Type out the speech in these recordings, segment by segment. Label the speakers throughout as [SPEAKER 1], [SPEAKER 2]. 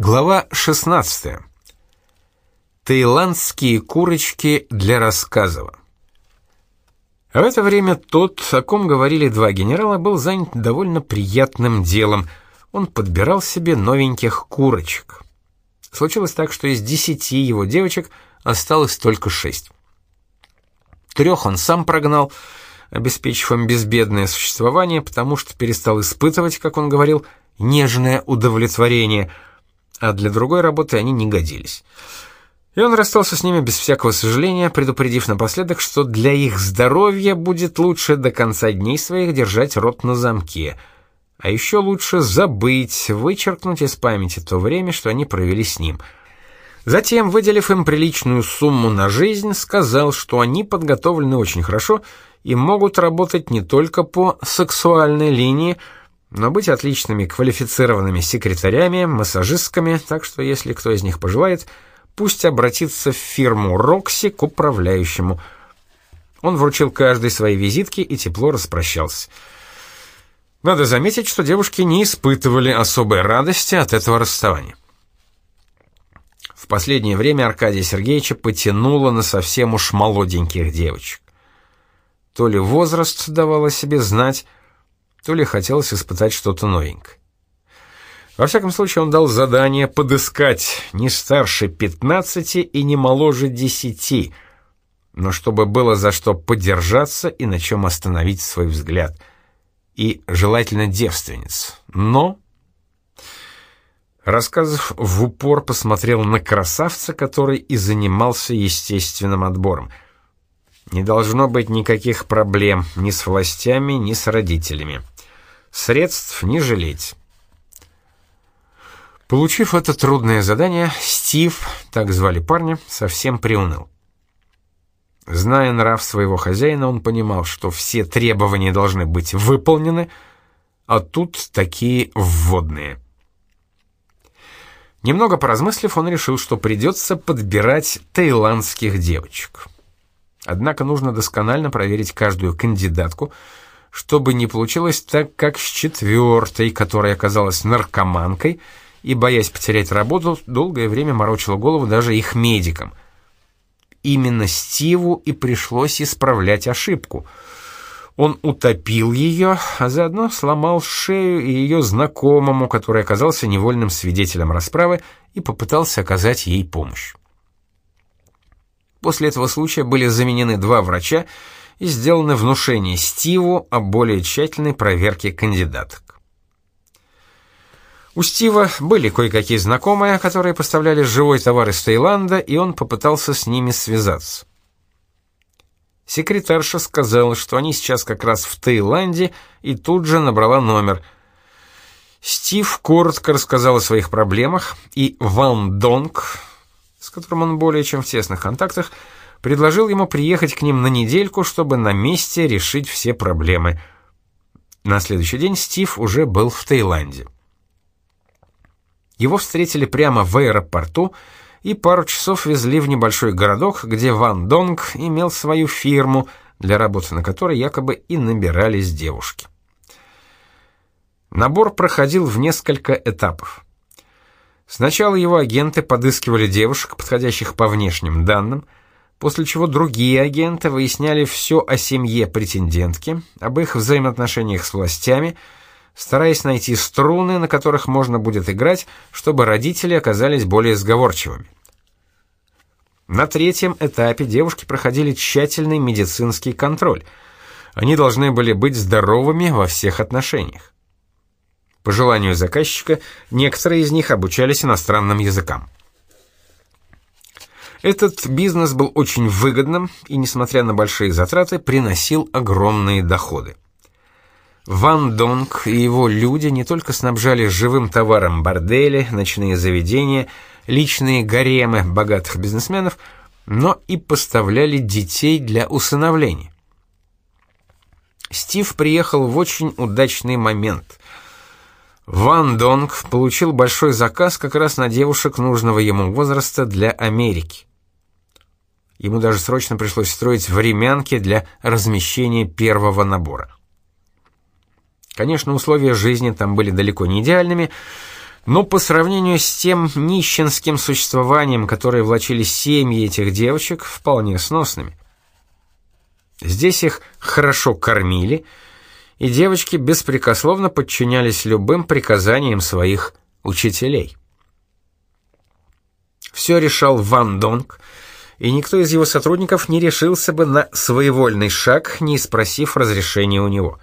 [SPEAKER 1] Глава 16. Таиландские курочки для рассказова. В это время тот, о ком говорили два генерала, был занят довольно приятным делом. Он подбирал себе новеньких курочек. Случилось так, что из десяти его девочек осталось только шесть. Трех он сам прогнал, обеспечив им безбедное существование, потому что перестал испытывать, как он говорил, нежное удовлетворение – а для другой работы они не годились. И он расстался с ними без всякого сожаления, предупредив напоследок, что для их здоровья будет лучше до конца дней своих держать рот на замке, а еще лучше забыть, вычеркнуть из памяти то время, что они провели с ним. Затем, выделив им приличную сумму на жизнь, сказал, что они подготовлены очень хорошо и могут работать не только по сексуальной линии, но быть отличными квалифицированными секретарями, массажистками, так что если кто из них пожелает, пусть обратится в фирму «Рокси» к управляющему. Он вручил каждой свои визитки и тепло распрощался. Надо заметить, что девушки не испытывали особой радости от этого расставания. В последнее время Аркадия Сергеевича потянуло на совсем уж молоденьких девочек. То ли возраст давал о себе знать, то ли хотелось испытать что-то новенькое. Во всяком случае, он дал задание подыскать не старше 15 и не моложе 10, но чтобы было за что подержаться и на чем остановить свой взгляд. И желательно девственниц. Но... Рассказов в упор посмотрел на красавца, который и занимался естественным отбором. Не должно быть никаких проблем ни с властями, ни с родителями. Средств не жалеть. Получив это трудное задание, Стив, так звали парня, совсем приуныл. Зная нрав своего хозяина, он понимал, что все требования должны быть выполнены, а тут такие вводные. Немного поразмыслив, он решил, что придется подбирать таиландских девочек. Однако нужно досконально проверить каждую кандидатку, чтобы не получилось так, как с четвертой, которая оказалась наркоманкой и, боясь потерять работу, долгое время морочила голову даже их медикам. Именно Стиву и пришлось исправлять ошибку. Он утопил ее, а заодно сломал шею ее знакомому, который оказался невольным свидетелем расправы и попытался оказать ей помощь. После этого случая были заменены два врача, и сделано внушение Стиву о более тщательной проверке кандидаток. У Стива были кое-какие знакомые, которые поставляли живой товар из Таиланда, и он попытался с ними связаться. Секретарша сказала, что они сейчас как раз в Таиланде, и тут же набрала номер. Стив коротко рассказал о своих проблемах, и Ван Донг, с которым он более чем в тесных контактах, предложил ему приехать к ним на недельку, чтобы на месте решить все проблемы. На следующий день Стив уже был в Таиланде. Его встретили прямо в аэропорту и пару часов везли в небольшой городок, где Ван Донг имел свою фирму, для работы на которой якобы и набирались девушки. Набор проходил в несколько этапов. Сначала его агенты подыскивали девушек, подходящих по внешним данным, после чего другие агенты выясняли все о семье претендентки, об их взаимоотношениях с властями, стараясь найти струны, на которых можно будет играть, чтобы родители оказались более сговорчивыми. На третьем этапе девушки проходили тщательный медицинский контроль. Они должны были быть здоровыми во всех отношениях. По желанию заказчика, некоторые из них обучались иностранным языкам. Этот бизнес был очень выгодным и, несмотря на большие затраты, приносил огромные доходы. Ван Донг и его люди не только снабжали живым товаром бордели, ночные заведения, личные гаремы богатых бизнесменов, но и поставляли детей для усыновления. Стив приехал в очень удачный момент. Ван Донг получил большой заказ как раз на девушек нужного ему возраста для Америки. Ему даже срочно пришлось строить времянки для размещения первого набора. Конечно, условия жизни там были далеко не идеальными, Но по сравнению с тем нищенским существованием, которое влачили семьи этих девочек, вполне сносными. Здесь их хорошо кормили, и девочки беспрекословно подчинялись любым приказаниям своих учителей. Все решал Ван Донг, и никто из его сотрудников не решился бы на своевольный шаг, не спросив разрешения у него.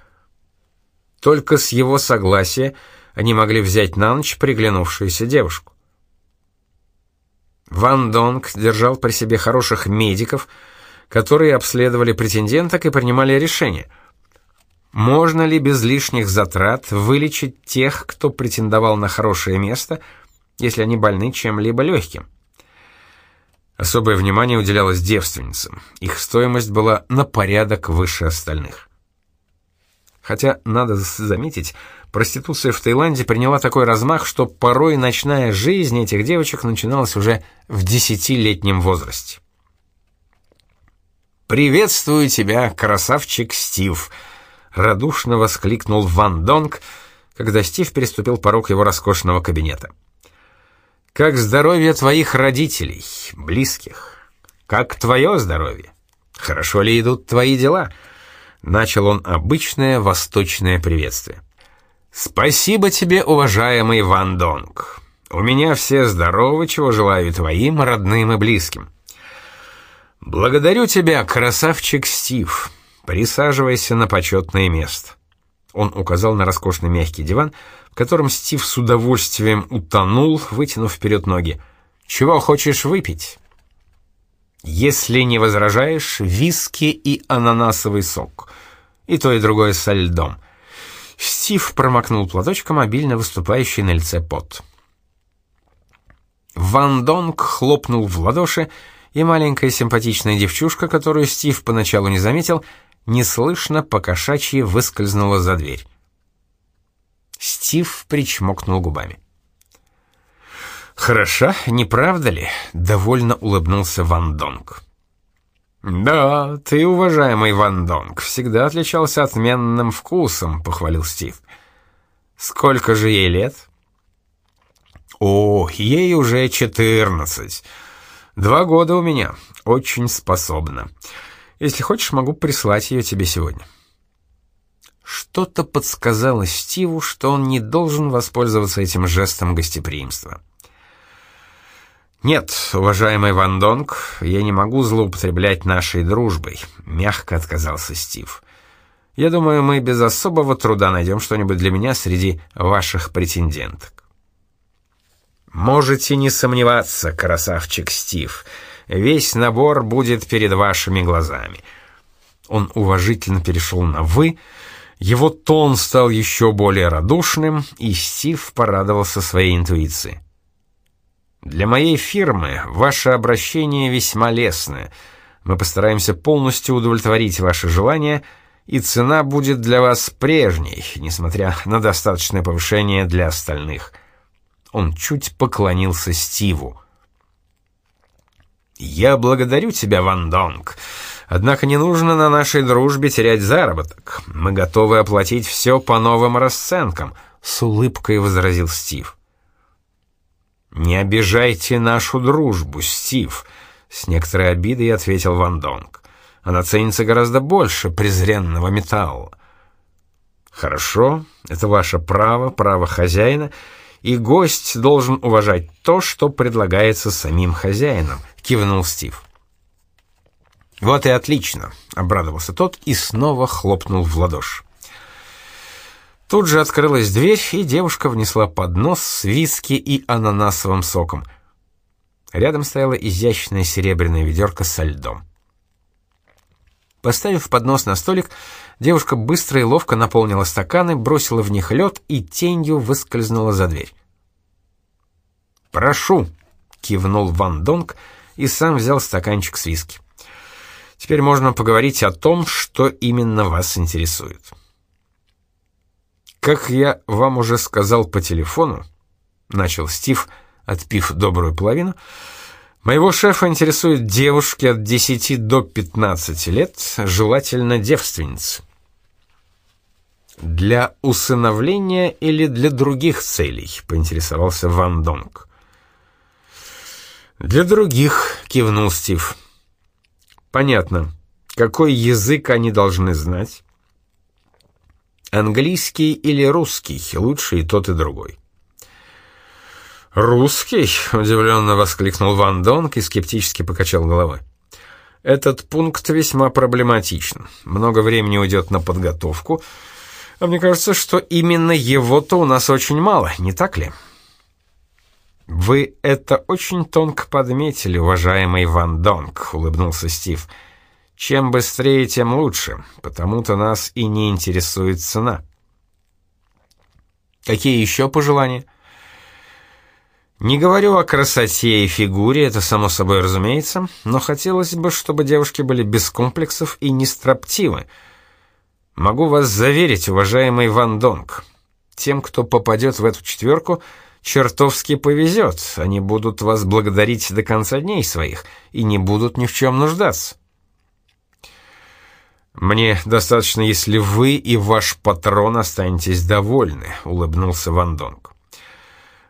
[SPEAKER 1] Только с его согласия они могли взять на ночь приглянувшуюся девушку. Ван Донг держал при себе хороших медиков, которые обследовали претенденток и принимали решение. Можно ли без лишних затрат вылечить тех, кто претендовал на хорошее место, если они больны чем-либо легким? Особое внимание уделялось девственницам. Их стоимость была на порядок выше остальных. Хотя, надо заметить, проституция в Таиланде приняла такой размах, что порой ночная жизнь этих девочек начиналась уже в десятилетнем возрасте. «Приветствую тебя, красавчик Стив!» — радушно воскликнул Ван Донг, когда Стив переступил порог его роскошного кабинета. «Как здоровье твоих родителей, близких? Как твое здоровье? Хорошо ли идут твои дела?» Начал он обычное восточное приветствие. «Спасибо тебе, уважаемый Ван Донг. У меня все здоровы, чего желаю твоим родным и близким. «Благодарю тебя, красавчик Стив. Присаживайся на почетное место». Он указал на роскошный мягкий диван, в котором Стив с удовольствием утонул, вытянув вперед ноги. «Чего хочешь выпить?» «Если не возражаешь, виски и ананасовый сок. И то, и другое со льдом». Стив промокнул платочком обильно выступающий на лице пот. Ван Донг хлопнул в ладоши, и маленькая симпатичная девчушка, которую Стив поначалу не заметил, неслышно покошачьи выскользнула за дверь. Стив причмокнул губами. «Хороша, не правда ли?» — довольно улыбнулся Ван Донг. «Да, ты, уважаемый Ван Донг, всегда отличался отменным вкусом», — похвалил Стив. «Сколько же ей лет?» «О, ей уже четырнадцать. Два года у меня. Очень способна. Если хочешь, могу прислать ее тебе сегодня. Что-то подсказало Стиву, что он не должен воспользоваться этим жестом гостеприимства. «Нет, уважаемый Ван Донг, я не могу злоупотреблять нашей дружбой», — мягко отказался Стив. «Я думаю, мы без особого труда найдем что-нибудь для меня среди ваших претенденток». Можете не сомневаться, красавчик Стив. Весь набор будет перед вашими глазами. Он уважительно перешел на «вы», его тон стал еще более радушным, и Стив порадовался своей интуиции. «Для моей фирмы ваше обращение весьма лестное. Мы постараемся полностью удовлетворить ваши желания, и цена будет для вас прежней, несмотря на достаточное повышение для остальных». Он чуть поклонился Стиву. «Я благодарю тебя, Ван Донг. Однако не нужно на нашей дружбе терять заработок. Мы готовы оплатить все по новым расценкам», — с улыбкой возразил Стив. «Не обижайте нашу дружбу, Стив», — с некоторой обидой ответил Ван Донг. «Она ценится гораздо больше презренного металла». «Хорошо, это ваше право, право хозяина, и гость должен уважать то, что предлагается самим хозяином», — кивнул Стив. «Вот и отлично», — обрадовался тот и снова хлопнул в ладоши. Тут же открылась дверь, и девушка внесла поднос с виски и ананасовым соком. Рядом стояла изящная серебряная ведерко со льдом. Поставив поднос на столик, девушка быстро и ловко наполнила стаканы, бросила в них лед и тенью выскользнула за дверь. «Прошу!» — кивнул Ван Донг и сам взял стаканчик с виски. «Теперь можно поговорить о том, что именно вас интересует». «Как я вам уже сказал по телефону», — начал Стив, отпив добрую половину, — Моего шефа интересуют девушки от 10 до 15 лет, желательно девственницы. «Для усыновления или для других целей?» — поинтересовался Ван Донг. «Для других», — кивнул Стив. «Понятно. Какой язык они должны знать?» «Английский или русский? Лучше и тот, и другой». «Русский?» — удивленно воскликнул Ван Донг и скептически покачал головой. «Этот пункт весьма проблематичен. Много времени уйдет на подготовку, а мне кажется, что именно его-то у нас очень мало, не так ли?» «Вы это очень тонко подметили, уважаемый Ван Донг», — улыбнулся Стив. «Чем быстрее, тем лучше, потому-то нас и не интересует цена». «Какие еще пожелания?» Не говорю о красоте и фигуре, это само собой разумеется, но хотелось бы, чтобы девушки были без комплексов и не строптивы. Могу вас заверить, уважаемый Ван Донг, тем, кто попадет в эту четверку, чертовски повезет, они будут вас благодарить до конца дней своих и не будут ни в чем нуждаться. «Мне достаточно, если вы и ваш патрон останетесь довольны», — улыбнулся Ван Донг.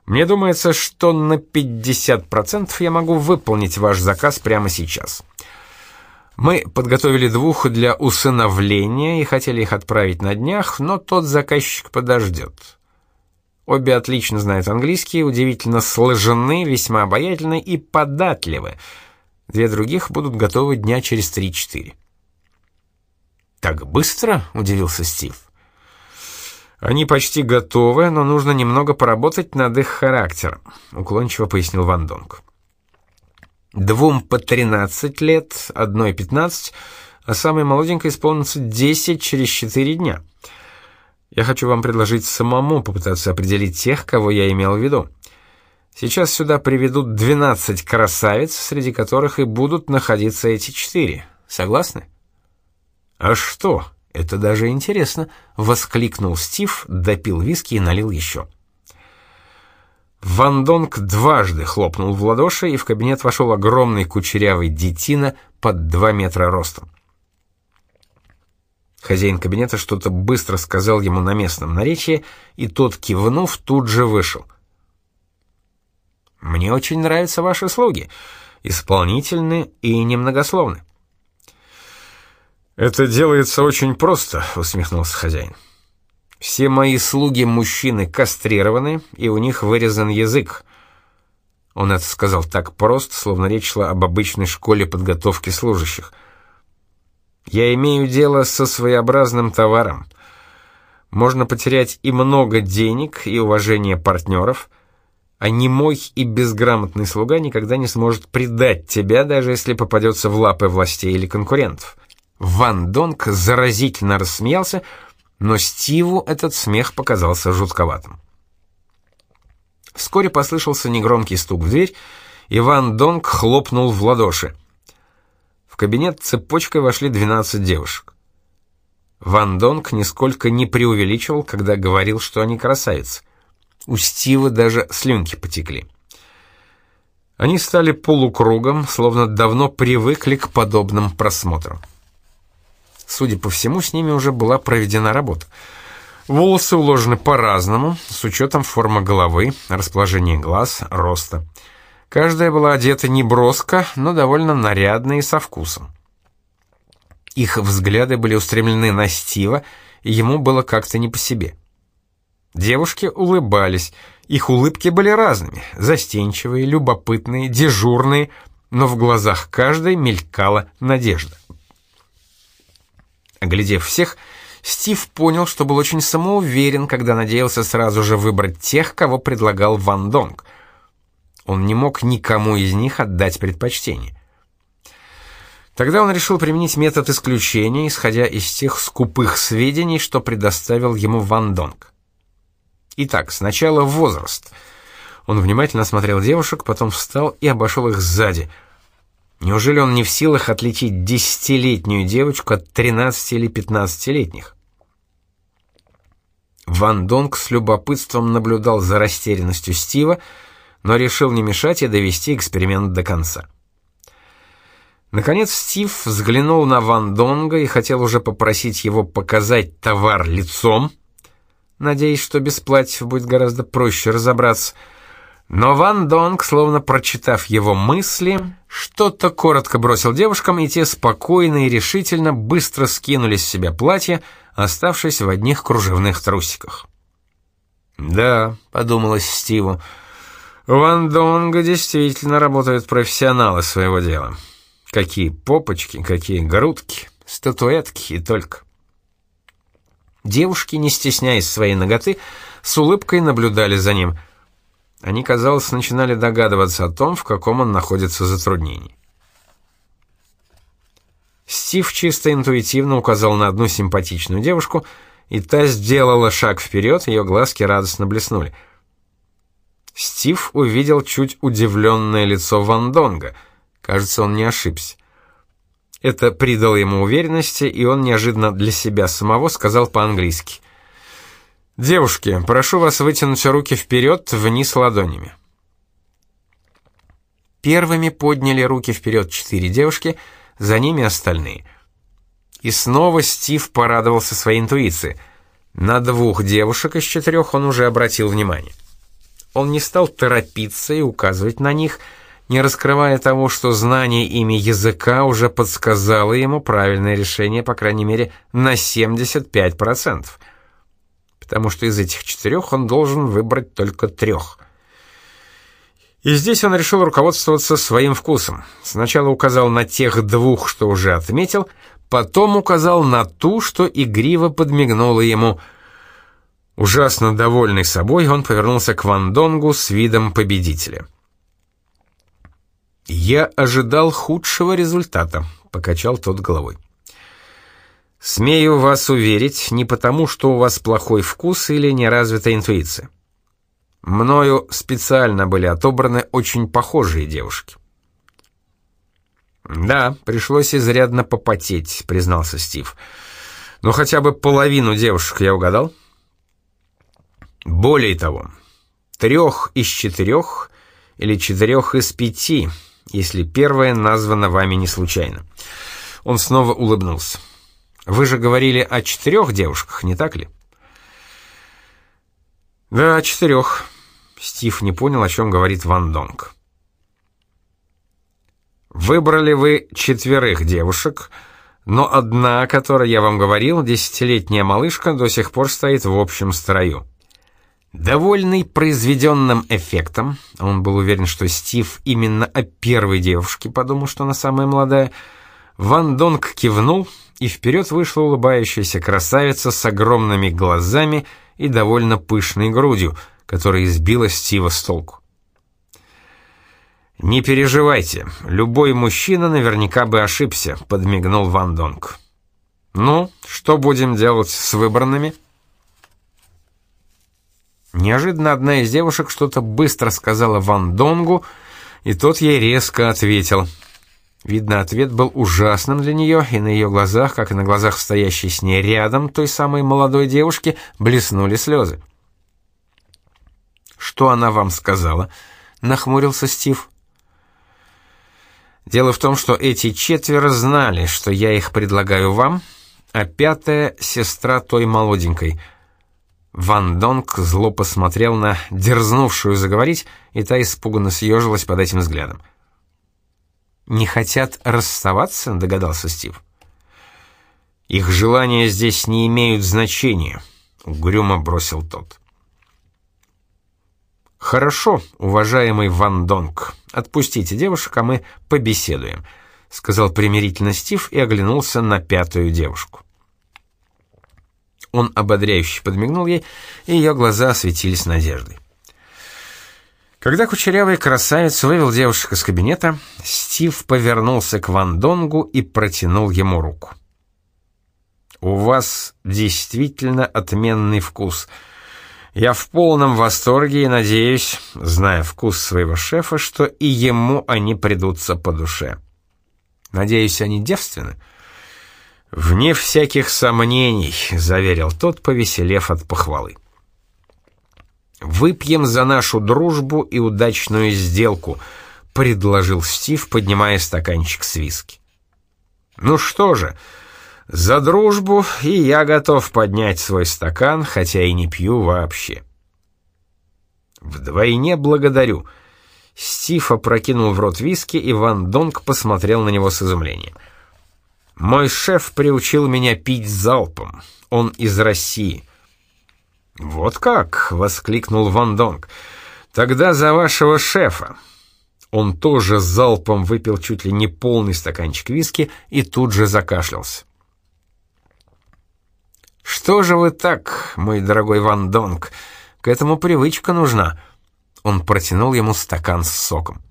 [SPEAKER 1] Мне думается, что на 50% я могу выполнить ваш заказ прямо сейчас. Мы подготовили двух для усыновления и хотели их отправить на днях, но тот заказчик подождет. Обе отлично знают английский, удивительно сложены, весьма обаятельны и податливы. Две других будут готовы дня через 3-4. «Так быстро?» — удивился Стив. Они почти готовы, но нужно немного поработать над их характером, уклончиво пояснил Ван Донг. Двум по 13 лет, одной 15, а самой молоденькой исполнится 10 через 4 дня. Я хочу вам предложить самому попытаться определить тех, кого я имел в виду. Сейчас сюда приведут 12 красавиц, среди которых и будут находиться эти четыре. Согласны? А что? «Это даже интересно!» — воскликнул Стив, допил виски и налил еще. Ван Донг дважды хлопнул в ладоши, и в кабинет вошел огромный кучерявый детина под два метра ростом. Хозяин кабинета что-то быстро сказал ему на местном наречии, и тот, кивнув, тут же вышел. «Мне очень нравятся ваши слуги, исполнительны и немногословны. «Это делается очень просто», — усмехнулся хозяин. «Все мои слуги-мужчины кастрированы, и у них вырезан язык». Он это сказал так просто, словно речь шла об обычной школе подготовки служащих. «Я имею дело со своеобразным товаром. Можно потерять и много денег, и уважение партнеров, а немой и безграмотный слуга никогда не сможет предать тебя, даже если попадется в лапы властей или конкурентов». Ван Донг заразительно рассмеялся, но Стиву этот смех показался жутковатым. Вскоре послышался негромкий стук в дверь, и Ван Донг хлопнул в ладоши. В кабинет цепочкой вошли 12 девушек. Ван Донг нисколько не преувеличивал, когда говорил, что они красавицы. У Стива даже слюнки потекли. Они стали полукругом, словно давно привыкли к подобным просмотрам. Судя по всему, с ними уже была проведена работа. Волосы уложены по-разному, с учетом формы головы, расположения глаз, роста. Каждая была одета не броско, но довольно нарядно и со вкусом. Их взгляды были устремлены на Стива, и ему было как-то не по себе. Девушки улыбались, их улыбки были разными, застенчивые, любопытные, дежурные, но в глазах каждой мелькала надежда. Оглядев всех, Стив понял, что был очень самоуверен, когда надеялся сразу же выбрать тех, кого предлагал Ван Донг. Он не мог никому из них отдать предпочтение. Тогда он решил применить метод исключения, исходя из тех скупых сведений, что предоставил ему Ван Донг. Итак, сначала возраст. Он внимательно осмотрел девушек, потом встал и обошел их сзади — Неужели он не в силах отличить десятилетнюю девочку от 13 или 15-летних? Ван Донг с любопытством наблюдал за растерянностью Стива, но решил не мешать и довести эксперимент до конца. Наконец Стив взглянул на Ван Донга и хотел уже попросить его показать товар лицом, надеясь, что без платьев будет гораздо проще разобраться. Но Ван Донг, словно прочитав его мысли, что-то коротко бросил девушкам, и те спокойно и решительно быстро скинули с себя платье, оставшись в одних кружевных трусиках. «Да», — подумалось Стиву, — «Ван Донга действительно работают профессионалы своего дела. Какие попочки, какие грудки, статуэтки и только». Девушки, не стесняясь своей ноготы, с улыбкой наблюдали за ним — они, казалось, начинали догадываться о том, в каком он находится затруднении. Стив чисто интуитивно указал на одну симпатичную девушку, и та сделала шаг вперед, ее глазки радостно блеснули. Стив увидел чуть удивленное лицо Ван Донга. Кажется, он не ошибся. Это придало ему уверенности, и он неожиданно для себя самого сказал по-английски. «Девушки, прошу вас вытянуть руки вперед, вниз ладонями». Первыми подняли руки вперед четыре девушки, за ними остальные. И снова Стив порадовался своей интуиции. На двух девушек из четырех он уже обратил внимание. Он не стал торопиться и указывать на них, не раскрывая того, что знание ими языка уже подсказало ему правильное решение, по крайней мере, на 75% потому что из этих четырех он должен выбрать только трех. И здесь он решил руководствоваться своим вкусом. Сначала указал на тех двух, что уже отметил, потом указал на ту, что игриво подмигнула ему. Ужасно довольный собой, он повернулся к Вандонгу с видом победителя. «Я ожидал худшего результата», — покачал тот головой. Смею вас уверить, не потому, что у вас плохой вкус или неразвитая интуиция. Мною специально были отобраны очень похожие девушки. «Да, пришлось изрядно попотеть», — признался Стив. «Но хотя бы половину девушек я угадал?» «Более того, трех из четырех или четырех из пяти, если первая названа вами не случайно». Он снова улыбнулся. Вы же говорили о четырех девушках, не так ли? Да, о четырех. Стив не понял, о чем говорит Ван Донг. Выбрали вы четверых девушек, но одна, о которой я вам говорил, десятилетняя малышка, до сих пор стоит в общем строю. Довольный произведенным эффектом, он был уверен, что Стив именно о первой девушке подумал, что она самая молодая, Ван Донг кивнул — и вперед вышла улыбающаяся красавица с огромными глазами и довольно пышной грудью, которая избила Стива с толку. «Не переживайте, любой мужчина наверняка бы ошибся», — подмигнул Ван Донг. «Ну, что будем делать с выбранными?» Неожиданно одна из девушек что-то быстро сказала Ван Донгу, и тот ей резко ответил — Видно, ответ был ужасным для нее, и на ее глазах, как и на глазах стоящей с ней рядом той самой молодой девушки, блеснули слезы. «Что она вам сказала?» — нахмурился Стив. «Дело в том, что эти четверо знали, что я их предлагаю вам, а пятая — сестра той молоденькой». Ван Донг зло посмотрел на дерзнувшую заговорить, и та испуганно съежилась под этим взглядом. — «Не хотят расставаться?» — догадался Стив. «Их желания здесь не имеют значения», — угрюмо бросил тот. «Хорошо, уважаемый Ван Донг, отпустите девушек, а мы побеседуем», — сказал примирительно Стив и оглянулся на пятую девушку. Он ободряюще подмигнул ей, и ее глаза осветились надеждой. Когда кучерявый красавец вывел девушек из кабинета, Стив повернулся к Ван Донгу и протянул ему руку. «У вас действительно отменный вкус. Я в полном восторге и надеюсь, зная вкус своего шефа, что и ему они придутся по душе. Надеюсь, они девственны?» «Вне всяких сомнений», — заверил тот, повеселев от похвалы. «Выпьем за нашу дружбу и удачную сделку», — предложил Стив, поднимая стаканчик с виски. «Ну что же, за дружбу, и я готов поднять свой стакан, хотя и не пью вообще». «Вдвойне благодарю». Стив опрокинул в рот виски, и Ван Донг посмотрел на него с изумлением. «Мой шеф приучил меня пить залпом. Он из России». «Вот как!» — воскликнул Ван Донг. «Тогда за вашего шефа!» Он тоже залпом выпил чуть ли не полный стаканчик виски и тут же закашлялся. «Что же вы так, мой дорогой Ван Донг? К этому привычка нужна». Он протянул ему стакан с соком.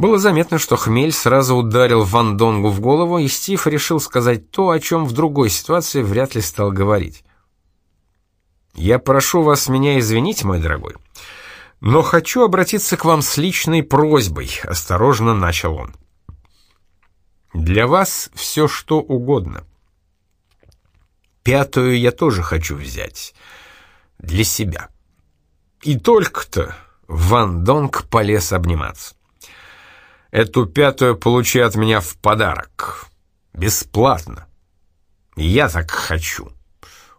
[SPEAKER 1] Было заметно, что хмель сразу ударил Ван Донгу в голову, и Стив решил сказать то, о чем в другой ситуации вряд ли стал говорить. «Я прошу вас меня извинить, мой дорогой». Но хочу обратиться к вам с личной просьбой, осторожно начал он. Для вас все что угодно. Пятую я тоже хочу взять. Для себя. И только-то Ван Донг полез обниматься. Эту пятую получи от меня в подарок. Бесплатно. Я так хочу.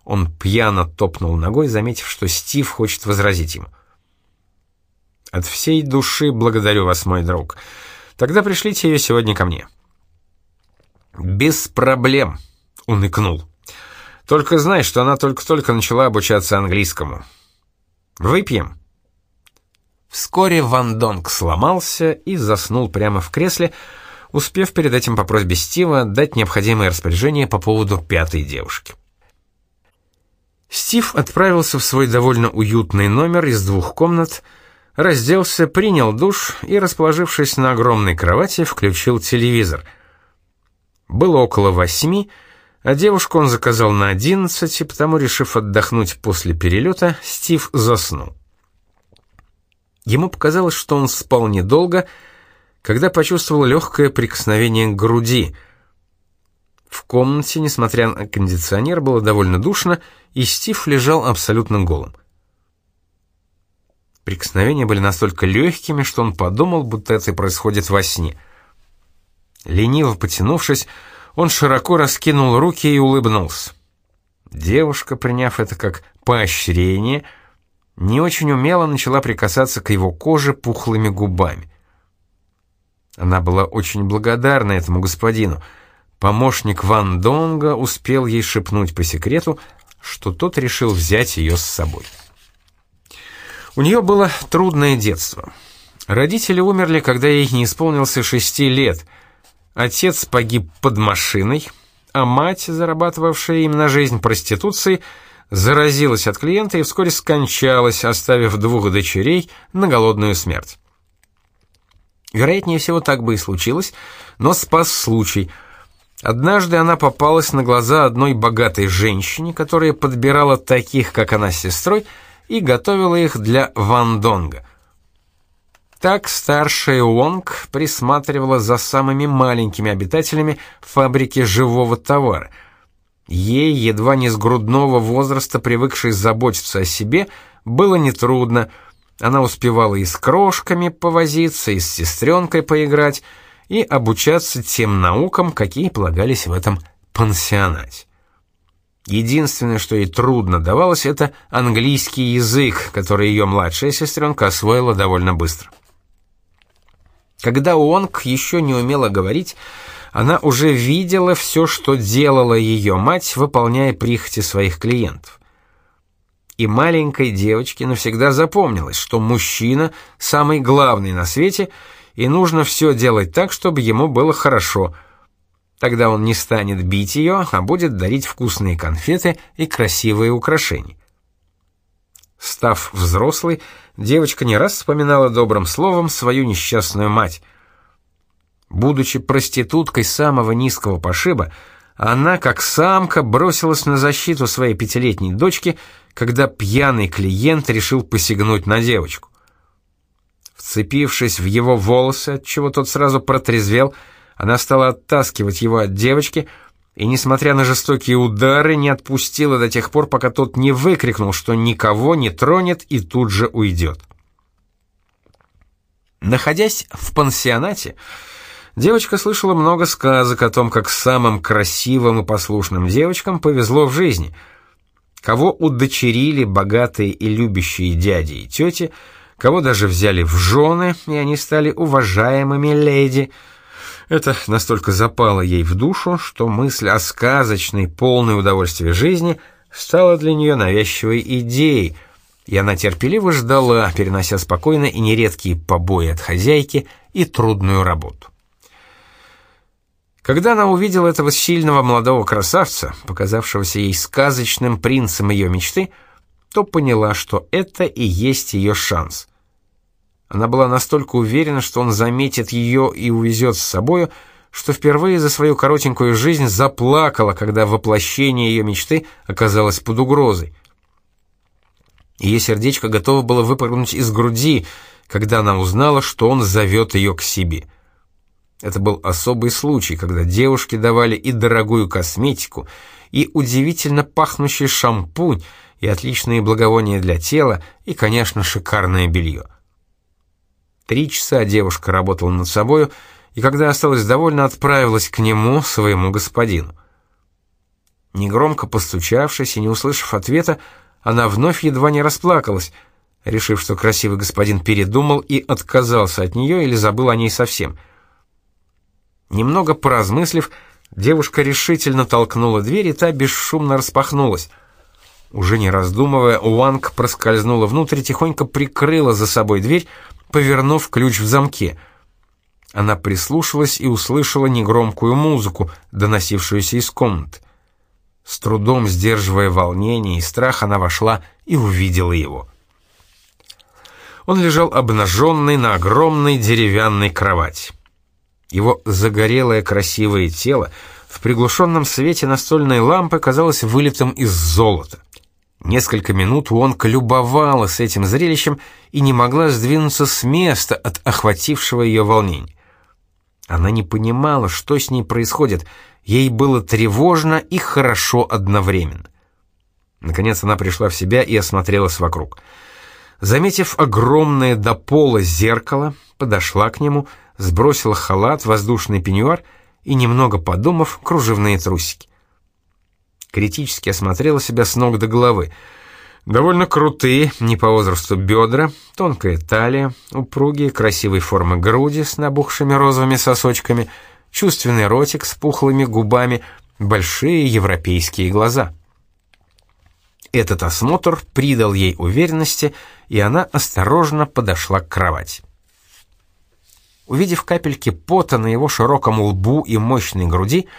[SPEAKER 1] Он пьяно топнул ногой, заметив, что Стив хочет возразить ему. От всей души благодарю вас, мой друг. Тогда пришлите ее сегодня ко мне. Без проблем, он икнул. Только знай, что она только-только начала обучаться английскому. Выпьем. Вскоре Ван Донг сломался и заснул прямо в кресле, успев перед этим по просьбе Стива дать необходимые распоряжения по поводу пятой девушки. Стив отправился в свой довольно уютный номер из двух комнат — разделся, принял душ и, расположившись на огромной кровати, включил телевизор. Было около восьми, а девушку он заказал на одиннадцать, и потому, решив отдохнуть после перелета, Стив заснул. Ему показалось, что он спал недолго, когда почувствовал легкое прикосновение к груди. В комнате, несмотря на кондиционер, было довольно душно, и Стив лежал абсолютно голым. Прикосновения были настолько легкими, что он подумал, будто это происходит во сне. Лениво потянувшись, он широко раскинул руки и улыбнулся. Девушка, приняв это как поощрение, не очень умело начала прикасаться к его коже пухлыми губами. Она была очень благодарна этому господину. Помощник Ван Донга успел ей шепнуть по секрету, что тот решил взять ее с собой. У нее было трудное детство. Родители умерли, когда ей не исполнился шести лет. Отец погиб под машиной, а мать, зарабатывавшая им на жизнь проституцией, заразилась от клиента и вскоре скончалась, оставив двух дочерей на голодную смерть. Вероятнее всего, так бы и случилось, но спас случай. Однажды она попалась на глаза одной богатой женщине, которая подбирала таких, как она с сестрой, и готовила их для Ван Донга. Так старшая Уонг присматривала за самыми маленькими обитателями фабрики живого товара. Ей, едва не с грудного возраста привыкшей заботиться о себе, было нетрудно. Она успевала и с крошками повозиться, и с сестренкой поиграть, и обучаться тем наукам, какие полагались в этом пансионате. Единственное, что ей трудно давалось, это английский язык, который ее младшая сестренка освоила довольно быстро. Когда Уонг еще не умела говорить, она уже видела все, что делала ее мать, выполняя прихоти своих клиентов. И маленькой девочке навсегда запомнилось, что мужчина самый главный на свете, и нужно все делать так, чтобы ему было хорошо – Тогда он не станет бить ее, а будет дарить вкусные конфеты и красивые украшения. Став взрослой, девочка не раз вспоминала добрым словом свою несчастную мать. Будучи проституткой самого низкого пошиба, она, как самка, бросилась на защиту своей пятилетней дочки, когда пьяный клиент решил посягнуть на девочку. Вцепившись в его волосы, отчего тот сразу протрезвел, она стала оттаскивать его от девочки и, несмотря на жестокие удары, не отпустила до тех пор, пока тот не выкрикнул, что никого не тронет и тут же уйдет. Находясь в пансионате, девочка слышала много сказок о том, как самым красивым и послушным девочкам повезло в жизни. Кого удочерили богатые и любящие дяди и тети, кого даже взяли в жены, и они стали уважаемыми леди. Это настолько запало ей в душу, что мысль о сказочной, полной удовольствия жизни стала для нее навязчивой идеей — и она терпеливо ждала, перенося спокойно и нередкие побои от хозяйки и трудную работу. Когда она увидела этого сильного молодого красавца, показавшегося ей сказочным принцем ее мечты, то поняла, что это и есть ее шанс. Она была настолько уверена, что он заметит ее и увезет с собою, что впервые за свою коротенькую жизнь заплакала, когда воплощение ее мечты оказалось под угрозой. Ее сердечко готово было выпрыгнуть из груди, когда она узнала, что он зовет ее к себе. Это был особый случай, когда девушке давали и дорогую косметику, и удивительно пахнущий шампунь, и отличные благовония для тела, и, конечно, шикарное белье. Три часа девушка работала над собою, и когда осталась довольна, отправилась к нему, своему господину. Негромко постучавшись и не услышав ответа, она вновь едва не расплакалась, решив, что красивый господин передумал и отказался от нее или забыл о ней совсем. Немного поразмыслив, девушка решительно толкнула дверь, и та бесшумно распахнулась. Уже не раздумывая, Уанг проскользнула внутрь и тихонько прикрыла за собой дверь, повернув ключ в замке. Она прислушалась и услышала негромкую музыку, доносившуюся из комнаты. С трудом сдерживая волнение и страх, она вошла и увидела его. Он лежал обнаженный на огромной деревянной кровати. Его загорелое красивое тело в приглушенном свете настольной лампы казалось вылитым из золота. Несколько минут Уонка любовалась этим зрелищем и не могла сдвинуться с места от охватившего ее волнения. Она не понимала, что с ней происходит — Ей было тревожно и хорошо одновременно. Наконец она пришла в себя и осмотрелась вокруг. Заметив огромное до пола зеркало, подошла к нему, сбросила халат, воздушный пеньюар и, немного подумав, кружевные трусики. Критически осмотрела себя с ног до головы. Довольно крутые, не по возрасту бедра, тонкая талия, упругие, красивой формы груди с набухшими розовыми сосочками — чувственный ротик с пухлыми губами, большие европейские глаза. Этот осмотр придал ей уверенности, и она осторожно подошла к кровати. Увидев капельки пота на его широком лбу и мощной груди,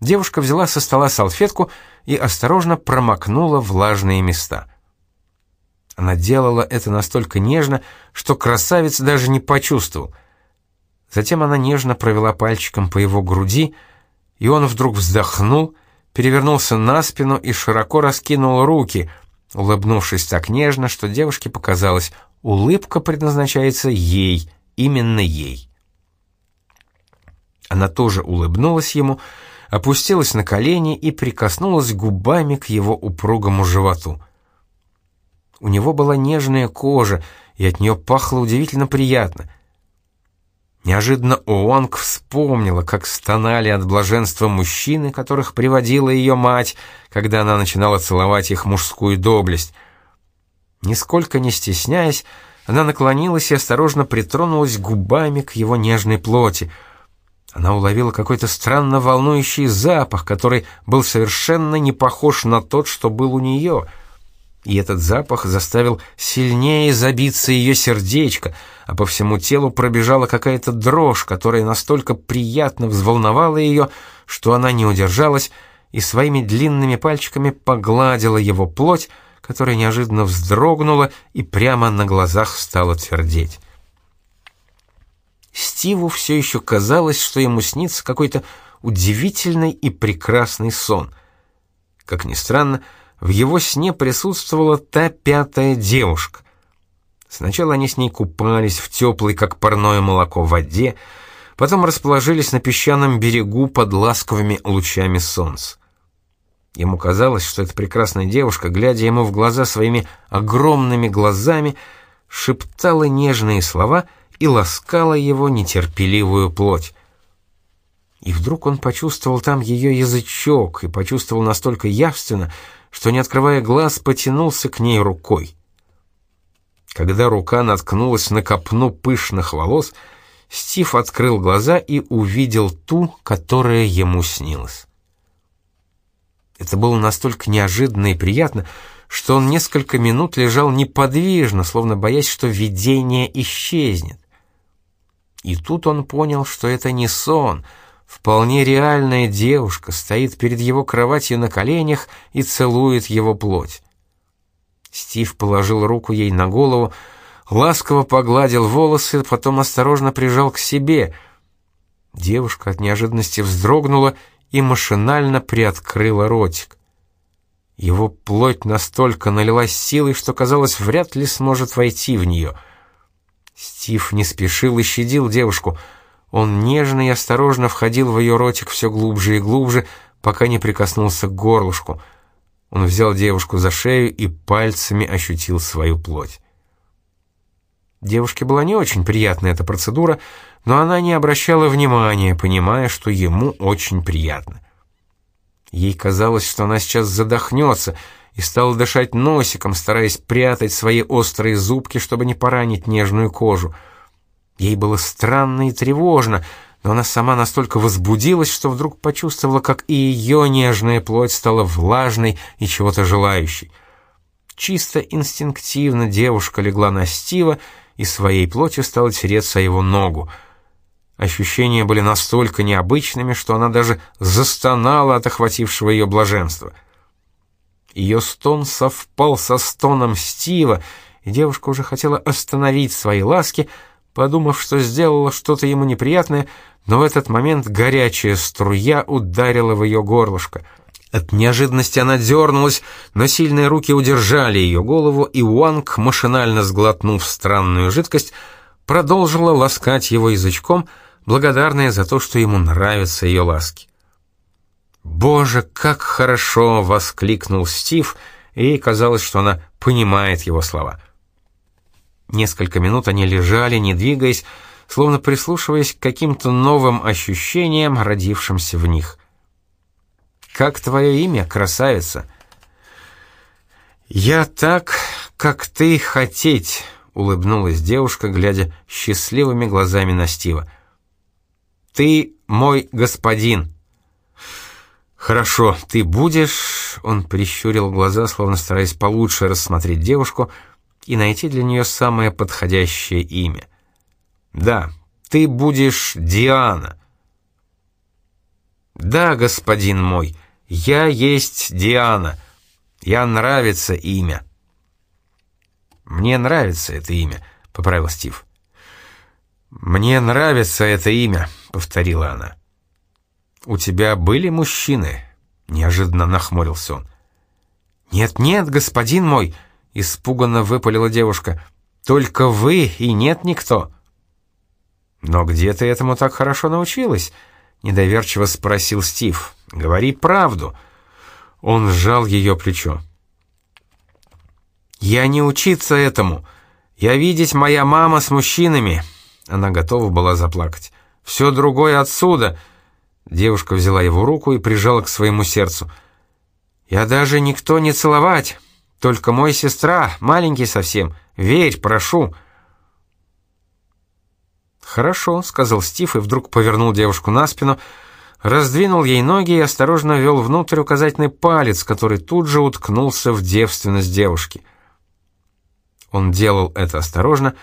[SPEAKER 1] девушка взяла со стола салфетку и осторожно промокнула влажные места. Она делала это настолько нежно, что красавец даже не почувствовал — Затем она нежно провела пальчиком по его груди, и он вдруг вздохнул, перевернулся на спину и широко раскинул руки, улыбнувшись так нежно, что девушке показалось, улыбка предназначается ей, именно ей. Она тоже улыбнулась ему, опустилась на колени и прикоснулась губами к его упругому животу. У него была нежная кожа, и от нее пахло удивительно приятно — Неожиданно Оуанг вспомнила, как стонали от блаженства мужчины, которых приводила ее мать, когда она начинала целовать их мужскую доблесть. Нисколько не стесняясь, она наклонилась и осторожно притронулась губами к его нежной плоти. Она уловила какой-то странно волнующий запах, который был совершенно не похож на тот, что был у нее — и этот запах заставил сильнее забиться ее сердечко, а по всему телу пробежала какая-то дрожь, которая настолько приятно взволновала ее, что она не удержалась и своими длинными пальчиками погладила его плоть, которая неожиданно вздрогнула и прямо на глазах стала твердеть. Стиву все еще казалось, что ему снится какой-то удивительный и прекрасный сон. Как ни странно, в его сне присутствовала та пятая девушка. Сначала они с ней купались в теплой, как парное молоко, воде, потом расположились на песчаном берегу под ласковыми лучами солнца. Ему казалось, что эта прекрасная девушка, глядя ему в глаза своими огромными глазами, шептала нежные слова и ласкала его нетерпеливую плоть. И вдруг он почувствовал там ее язычок и почувствовал настолько явственно, что, не открывая глаз, потянулся к ней рукой. Когда рука наткнулась на копну пышных волос, Стив открыл глаза и увидел ту, которая ему снилась. Это было настолько неожиданно и приятно, что он несколько минут лежал неподвижно, словно боясь, что видение исчезнет. И тут он понял, что это не сон, вполне реальная девушка стоит перед его кроватью на коленях и целует его плоть. Стив положил руку ей на голову, ласково погладил волосы, потом осторожно прижал к себе. Девушка от неожиданности вздрогнула и машинально приоткрыла ротик. Его плоть настолько налилась силой, что, казалось, вряд ли сможет войти в нее. Стив не спешил и щадил девушку. Он нежно и осторожно входил в ее ротик все глубже и глубже, пока не прикоснулся к горлышку. Он взял девушку за шею и пальцами ощутил свою плоть. Девушке была не очень приятна эта процедура, но она не обращала внимания, понимая, что ему очень приятно. Ей казалось, что она сейчас задохнется, и стала дышать носиком, стараясь прятать свои острые зубки, чтобы не поранить нежную кожу. Ей было странно и тревожно, но она сама настолько возбудилась, что вдруг почувствовала, как и ее нежная плоть стала влажной и чего-то желающей. Чисто инстинктивно девушка легла на Стива и своей плотью стала тереться о его ногу. Ощущения были настолько необычными, что она даже застонала от охватившего ее блаженства. Ее стон совпал со стоном Стива, и девушка уже хотела остановить свои ласки, подумав, что сделала что-то ему неприятное, но в этот момент горячая струя ударила в ее горлышко — от неожиданности она дернулась, но сильные руки удержали ее голову, и Уанг, машинально сглотнув странную жидкость, продолжила ласкать его язычком, благодарная за то, что ему нравятся ее ласки. «Боже, как хорошо!» — воскликнул Стив, и казалось, что она понимает его слова. Несколько минут они лежали, не двигаясь, словно прислушиваясь к каким-то новым ощущениям, родившимся в них. Как твое имя, красавица?» «Я так, как ты хотеть», — улыбнулась девушка, глядя счастливыми глазами на Стива. «Ты мой господин». «Хорошо, ты будешь...» Он прищурил глаза, словно стараясь получше рассмотреть девушку и найти для нее самое подходящее имя. «Да, ты будешь Диана». «Да, господин мой», «Я есть Диана. Я нравится имя». «Мне нравится это имя», — поправил Стив. «Мне нравится это имя», — повторила она. «У тебя были мужчины?» — неожиданно нахмурился он. «Нет-нет, господин мой», — испуганно выпалила девушка. «Только вы и нет никто». «Но где ты этому так хорошо научилась?» — недоверчиво спросил Стив. «Говори правду». Он сжал ее плечо. «Я не учиться этому. Я видеть моя мама с мужчинами». Она готова была заплакать. «Все другое отсюда». Девушка взяла его руку и прижала к своему сердцу. «Я даже никто не целовать. Только мой сестра, маленький совсем. Верь, прошу». «Хорошо», — сказал Стив и вдруг повернул девушку на спину, раздвинул ей ноги и осторожно ввел внутрь указательный палец, который тут же уткнулся в девственность девушки. Он делал это осторожно,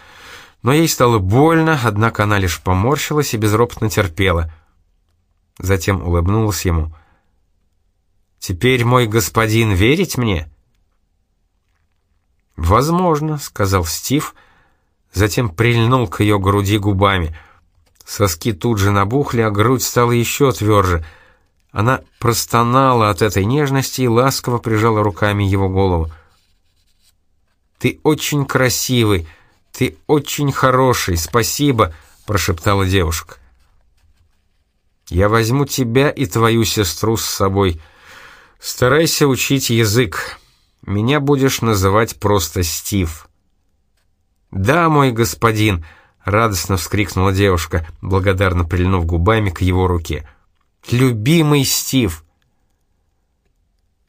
[SPEAKER 1] но ей стало больно, однако она лишь поморщилась и безропотно терпела. Затем улыбнулась ему. «Теперь, мой господин, верить мне?» «Возможно», — сказал Стив, — затем прильнул к ее груди губами. Соски тут же набухли, а грудь стала еще тверже. Она простонала от этой нежности и ласково прижала руками его голову. «Ты очень красивый, ты очень хороший, спасибо», — прошептала девушка. «Я возьму тебя и твою сестру с собой. Старайся учить язык. Меня будешь называть просто Стив». «Да, мой господин», — радостно вскрикнула девушка, благодарно прильнув губами к его руке. «Любимый Стив!»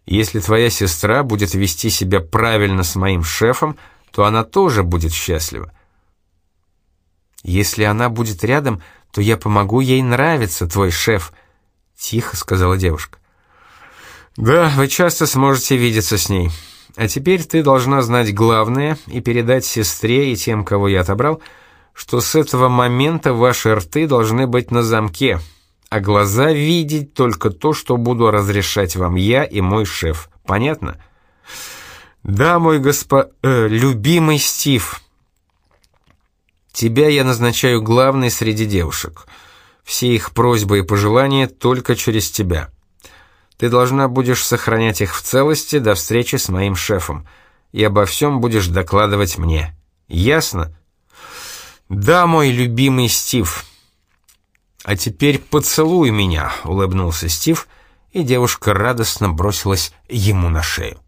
[SPEAKER 1] «Если твоя сестра будет вести себя правильно с моим шефом, то она тоже будет счастлива. Если она будет рядом, то я помогу ей нравиться, твой шеф», — тихо сказала девушка. «Да, вы часто сможете видеться с ней. А теперь ты должна знать главное и передать сестре и тем, кого я отобрал, что с этого момента ваши рты должны быть на замке, а глаза видеть только то, что буду разрешать вам я и мой шеф. Понятно?» «Да, мой госпо... Э, любимый Стив. Тебя я назначаю главной среди девушек. Все их просьбы и пожелания только через тебя». Ты должна будешь сохранять их в целости до встречи с моим шефом, и обо всем будешь докладывать мне. Ясно? Да, мой любимый Стив. А теперь поцелуй меня, улыбнулся Стив, и девушка радостно бросилась ему на шею.